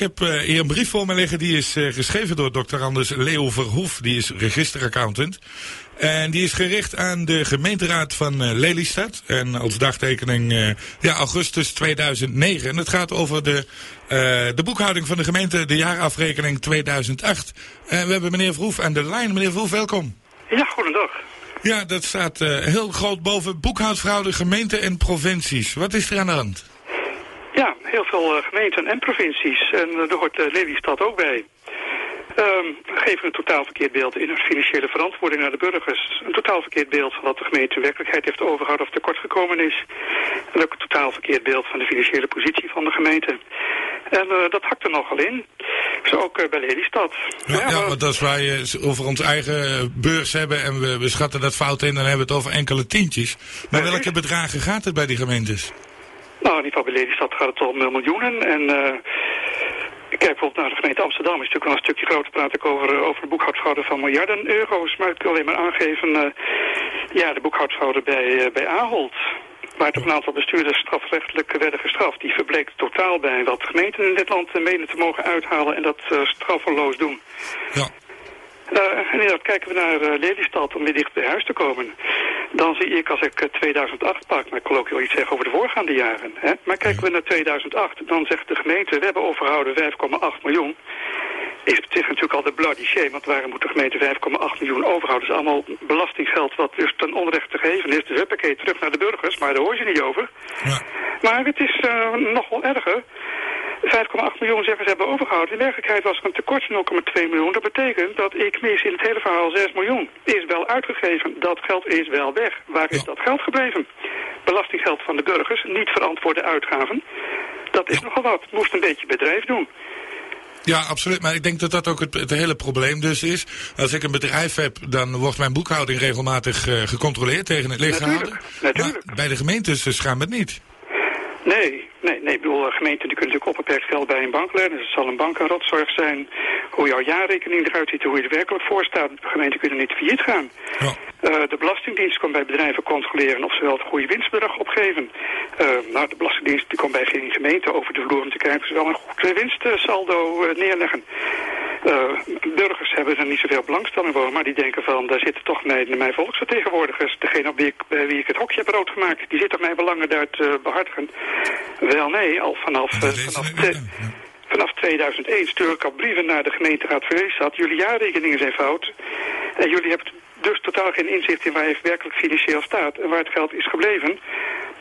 heb uh, hier een brief voor me liggen. Die is uh, geschreven door dokter Anders Leo Verhoef. Die is registeraccountant. En die is gericht aan de gemeenteraad van uh, Lelystad. En als dagtekening ja, augustus 2009. En het gaat over de, de boekhouding van de gemeente, de jaarafrekening 2008. En we hebben meneer Verhoef aan de lijn. Meneer Verhoef, welkom. Ja, goedendag. Ja, dat staat heel groot boven boekhoudfraude gemeente en provincies. Wat is er aan de hand? Ja, heel veel uh, gemeenten en provincies. En uh, daar hoort uh, Lelystad ook bij. Um, geven een totaal verkeerd beeld in een financiële verantwoording naar de burgers. Een totaal verkeerd beeld van wat de gemeente in werkelijkheid heeft overgehouden of tekort gekomen is. En ook een totaal verkeerd beeld van de financiële positie van de gemeente. En dat hakt er nogal in. Zo ook bij Lelystad. Ja, ja, ja want als wij over ons eigen beurs hebben en we, we schatten dat fout in, dan hebben we het over enkele tientjes. Maar welke bedragen gaat het bij die gemeentes? Nou, in ieder geval bij Lelystad gaat het om miljoenen. En uh, kijk bijvoorbeeld naar de gemeente Amsterdam. is natuurlijk wel een stukje groter praat ik over, over de boekhoudschouder van miljarden euro's. Maar ik wil alleen maar aangeven, uh, ja, de boekhoudschouder bij, uh, bij Ahold. Waar toch een aantal bestuurders strafrechtelijk werden gestraft. Die verbleek totaal bij wat gemeenten in dit land menen te mogen uithalen en dat straffeloos doen. Ja. Uh, en inderdaad kijken we naar uh, Lelystad om weer dicht bij huis te komen. Dan zie ik als ik 2008 pak, maar ik wil ook wel iets zeggen over de voorgaande jaren. Hè? Maar kijken we naar 2008, dan zegt de gemeente, we hebben overhouden 5,8 miljoen. Is op zich natuurlijk al de bloody shame, want waarom moet de gemeente 5,8 miljoen overhouden? Dat is allemaal belastingsgeld wat dus ten onrechte gegeven is. Dus huppakee, terug naar de burgers, maar daar hoor je niet over. Ja. Maar het is uh, nog wel erger. 5,8 miljoen zeggen ze hebben overgehouden. In werkelijkheid was er een tekort van 0,2 miljoen. Dat betekent dat ik mis in het hele verhaal 6 miljoen. Is wel uitgegeven. Dat geld is wel weg. Waar is Ja. dat geld gebleven? Belastinggeld van de burgers, niet verantwoorde uitgaven. Dat is nogal wat. Moest een beetje bedrijf doen. Ja, absoluut. Maar ik denk dat dat ook het, het hele probleem dus is. Als ik een bedrijf heb, dan wordt mijn boekhouding regelmatig uh, gecontroleerd tegen het licht Natuurlijk, natuurlijk. Bij de gemeentes gaan het niet. Nee, nee, nee. Ik bedoel, eh, gemeenten die kunnen natuurlijk onbeperkt geld bij een bank lenen. Dus het zal een bank een rotzorg zijn. Hoe jouw jaarrekening eruit ziet, hoe je er werkelijk voor staat. Gemeenten kunnen niet failliet gaan. Ja. Uh, de Belastingdienst komt bij bedrijven controleren of ze wel het goede winstbedrag opgeven. Uh, nou, de Belastingdienst die komt bij geen gemeente over de vloer om te kijken of ze wel een goed winstsaldo neerleggen. Burgers hebben er niet zoveel belangstelling voor, maar die denken van, daar zitten toch mijn, mijn volksvertegenwoordigers. Degene op wie ik, bij wie ik het hokje heb rood gemaakt, die zit toch mijn belangen daar te behartigen. Wel nee, al vanaf... Is vanaf. Vanaf 2001 stuur ik al brieven naar de gemeenteraad Vreesstad. Jullie jaarrekeningen zijn fout. En jullie hebben dus totaal geen inzicht in waar je werkelijk financieel staat. En waar het geld is gebleven.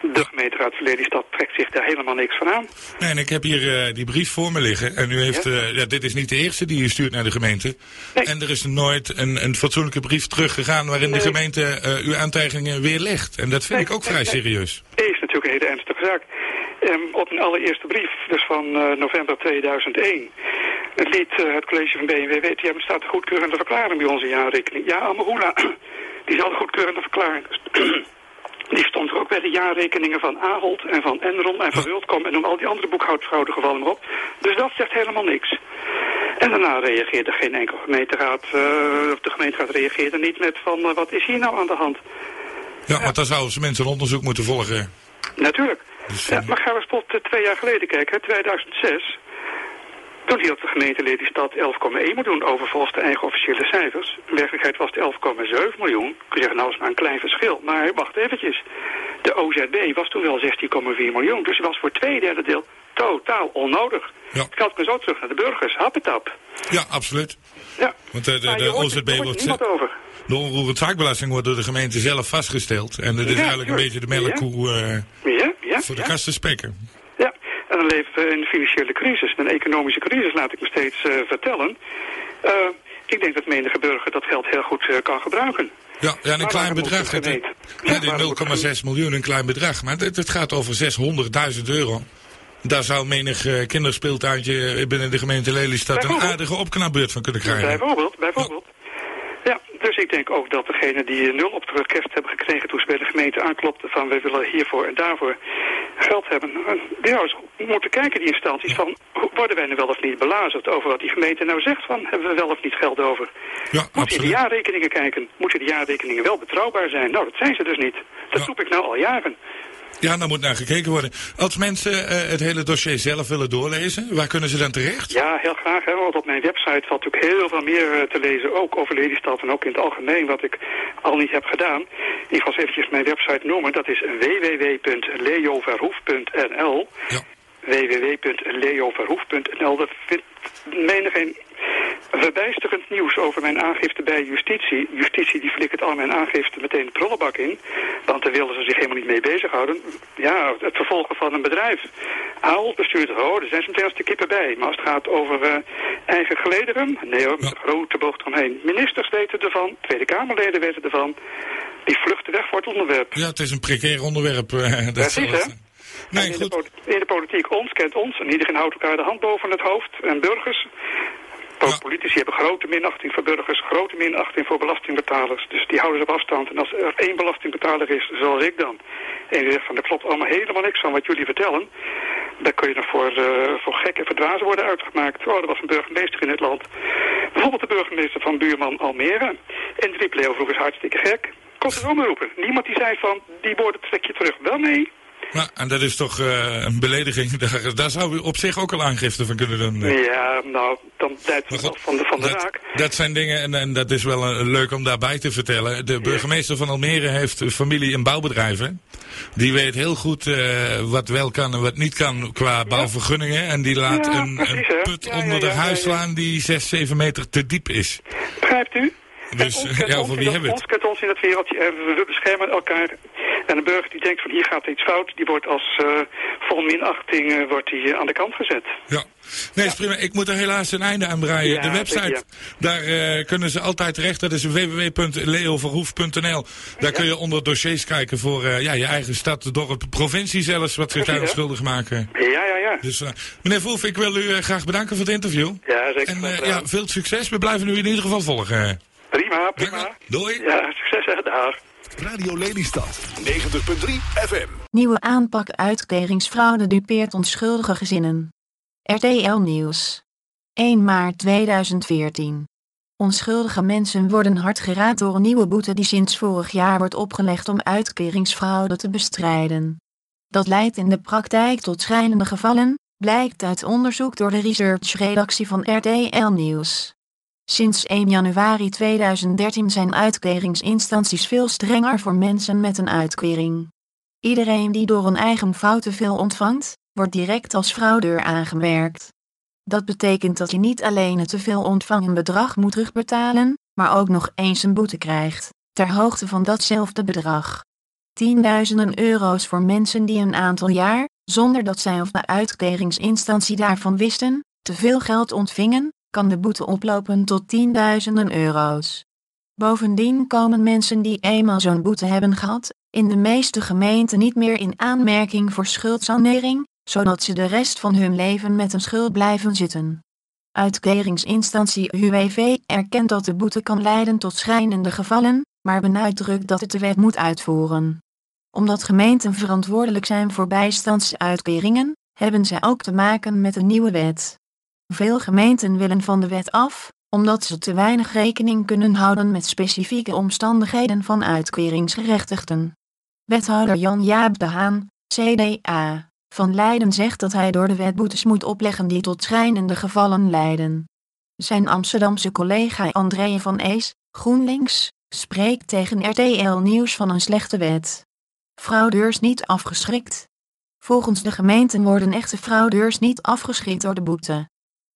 De gemeenteraad van Lelystad trekt zich daar helemaal niks van aan. Nee, en ik heb hier uh, die brief voor me liggen. En u heeft, Ja? uh, ja, dit is niet de eerste die u stuurt naar de gemeente. Nee. En er is nooit een, een fatsoenlijke brief teruggegaan waarin de gemeente uh, uw aantijgingen weerlegt. En dat vind Nee, ik ook vrij serieus. is natuurlijk een hele ernstige zaak. Um, op een allereerste brief, dus van november 2001, liet uh, het college van BNW weten, ja, er staat een goedkeurende verklaring bij onze jaarrekening. Ja, Amahula, die zal de goedkeurende verklaring. Die stond er ook bij de jaarrekeningen van Ahold en van Enron en van Worldcom en noem al die andere boekhoudfraudegevallen maar op. Dus dat zegt helemaal niks. En daarna reageerde geen enkel gemeenteraad, uh, of de gemeenteraad reageerde niet met van uh, wat is hier nou aan de hand. Ja, want dan zouden ze mensen een onderzoek moeten volgen. Natuurlijk. Dus, Ja, eh, maar gaan we eens tot uh, twee jaar geleden kijken, hè, 2006. Toen hield de gemeente Lelystad 11,1 miljoen over volgens de eigen officiële cijfers. In werkelijkheid was het 11,7 miljoen. Kun je zeggen, nou is maar een klein verschil. Maar wacht eventjes. De OZB was toen wel 16,4 miljoen. Dus die was voor twee derde deel totaal onnodig. Ja. Het geld kan zo terug naar de burgers. Happetap. ja, absoluut. Ja. Want de, de, de hoort- OZB er wordt... niemand over. De onroerend zaakbelasting wordt door de gemeente zelf vastgesteld. En dat is Ja, eigenlijk een beetje de melkkoe eh, Ja, ja, voor de ja. Ja, dan leven we in een financiële crisis, een economische crisis, laat ik me steeds uh, vertellen. Uh, ik denk dat menige burger dat geld heel goed uh, kan gebruiken. Ja, ja en een Maar klein bedrag. Het, gemeente- ja, Ja, waarom moet de die 0,6 miljoen, een klein bedrag. Maar het, het gaat over 600.000 euro. Daar zou menig kinderspeeltuintje binnen de gemeente Lelystad een aardige opknapbeurt van kunnen krijgen. Bijvoorbeeld, bijvoorbeeld. Ja, dus ik denk ook dat degenen die nul op de kerst hebben gekregen toen ze bij de gemeente aanklopten van we willen hiervoor en daarvoor geld hebben. eh, Die nou eens moeten kijken, die instanties, van worden wij nu wel of niet belazerd over wat die gemeente nou zegt van hebben we wel of niet geld over. Ja, Moet je de jaarrekeningen kijken. Moeten de jaarrekeningen wel betrouwbaar zijn? Nou, dat zijn ze dus niet. Dat Ja. roep ik nou al jaren. Ja, daar moet naar gekeken worden. Als mensen uh, het hele dossier zelf willen doorlezen, waar kunnen ze dan terecht? Ja, heel graag. Hè, want op mijn website valt natuurlijk heel veel meer uh, te lezen. Ook over Lelystad en ook in het algemeen, wat ik al niet heb gedaan. Ik ga eens eventjes mijn website noemen. Dat is www.leoverhoef.nl ja. www.leoverhoef.nl Dat vindt menigeen verbijsterend nieuws over mijn aangifte bij justitie. Justitie die flikkert al mijn aangifte meteen de prullenbak in. Want daar wilden ze zich helemaal niet mee bezighouden. Ja, het vervolgen van een bedrijf. Aal bestuurt, oh, er zijn ze meteen als de kippen bij. Maar als het gaat over uh, eigen gelederen, nee hoor, met grote bocht omheen. Ministers weten ervan, Tweede Kamerleden weten ervan. Die vluchten weg voor het onderwerp. Ja, het is een precair onderwerp. Uh, dat Precies, hè? Nee, in, goed. De in de politiek, ons kent ons. En iedereen houdt elkaar de hand boven het hoofd. En burgers, ja. Politici hebben grote minachting voor burgers, grote minachting voor belastingbetalers. Dus die houden ze op afstand. En als er één belastingbetaler is, zoals ik dan, en die zegt van er klopt allemaal helemaal niks van wat jullie vertellen, dan kun je nog voor, uh, voor gek en verdwazen worden uitgemaakt. Oh, er was een burgemeester in het land. Bijvoorbeeld de burgemeester van buurman Almere. En die riep Leo is hartstikke gek. Kon ze omroepen. Niemand die zei van, die woorden trek je terug. Wel nee, nou, en dat is toch uh, een belediging. Daar, daar, zou u op zich ook al aangifte van kunnen doen. Ja, nou, dan tijd van de, van de dat, zaak. Dat zijn dingen, en, en dat is wel uh, leuk om daarbij te vertellen. De burgemeester van Almere heeft familie in bouwbedrijven. Die weet heel goed uh, wat wel kan en wat niet kan qua bouwvergunningen. En die laat ja, een, precies, een, put onder de huis slaan die 6, 7 meter te diep is. Begrijpt u? Dus ja, voor wie hebben we het? Ons kent ons in het wereldje en we beschermen elkaar. En een burger die denkt van hier gaat iets fout, die wordt als uh, vol minachting uh, wordt die, uh, aan de kant gezet. Ja, nee, is prima. Ik moet er helaas een einde aan breien. Ja, de website, daar kunnen ze altijd terecht. Dat is www.leoverhoef.nl. Daar kun je onder dossiers kijken voor ja, je eigen stad, dorp, provincie zelfs, wat zich daar schuldig maken. Ja, ja, ja. Dus meneer Verhoef, ik wil u graag bedanken voor het interview. Ja, zeker. En ja, veel succes. We blijven u in ieder geval volgen. Prima, prima. Doei. Ja, succes hè, daar. Radio Lelystad, 90.3 FM. Nieuwe aanpak uitkeringsfraude dupeert onschuldige gezinnen. RTL Nieuws. 1 maart 2014. Onschuldige mensen worden hard geraakt door een nieuwe boete die sinds vorig jaar wordt opgelegd om uitkeringsfraude te bestrijden. Dat leidt in de praktijk tot schrijnende gevallen, blijkt uit onderzoek door de researchredactie van RTL Nieuws. Sinds 1 januari 2013 zijn uitkeringsinstanties veel strenger voor mensen met een uitkering. Iedereen die door een eigen fout te veel ontvangt, wordt direct als fraudeur aangemerkt. Dat betekent dat je niet alleen het te veel ontvangen bedrag moet terugbetalen, maar ook nog eens een boete krijgt, ter hoogte van datzelfde bedrag. Tienduizenden euro's voor mensen die een aantal jaar, zonder dat zij of de uitkeringsinstantie daarvan wisten, te veel geld ontvingen, kan de boete oplopen tot tienduizenden euro's. Bovendien komen mensen die eenmaal zo'n boete hebben gehad, in de meeste gemeenten niet meer in aanmerking voor schuldsanering, zodat ze de rest van hun leven met een schuld blijven zitten. Uitkeringsinstantie UWV erkent dat de boete kan leiden tot schrijnende gevallen, maar benadrukt dat het de wet moet uitvoeren. Omdat gemeenten verantwoordelijk zijn voor bijstandsuitkeringen, hebben zij ook te maken met een nieuwe wet. Veel gemeenten willen van de wet af, omdat ze te weinig rekening kunnen houden met specifieke omstandigheden van uitkeringsgerechtigden. Wethouder Jan-Jaap de Haan, CDA, van Leiden zegt dat hij door de wet boetes moet opleggen die tot schrijnende gevallen leiden. Zijn Amsterdamse collega André van Ees, GroenLinks, spreekt tegen RTL Nieuws van een slechte wet. Fraudeurs niet afgeschrikt. Volgens de gemeenten worden echte fraudeurs niet afgeschrikt door de boete.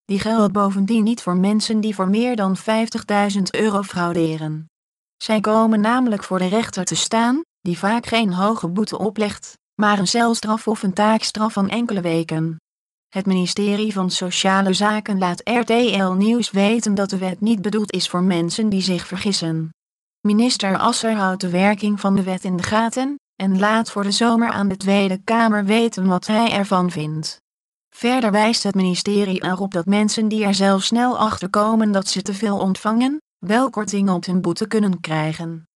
Die geldt bovendien niet voor mensen die voor meer dan 50.000 euro frauderen. Zij komen namelijk voor de rechter te staan, die vaak geen hoge boete oplegt, maar een celstraf of een taakstraf van enkele weken. Het ministerie van Sociale Zaken laat RTL Nieuws weten dat de wet niet bedoeld is voor mensen die zich vergissen. Minister Asser houdt de werking van de wet in de gaten en laat voor de zomer aan de Tweede Kamer weten wat hij ervan vindt. Verder wijst het ministerie erop dat mensen die er zelf snel achter komen dat ze te veel ontvangen, wel korting op hun boete kunnen krijgen.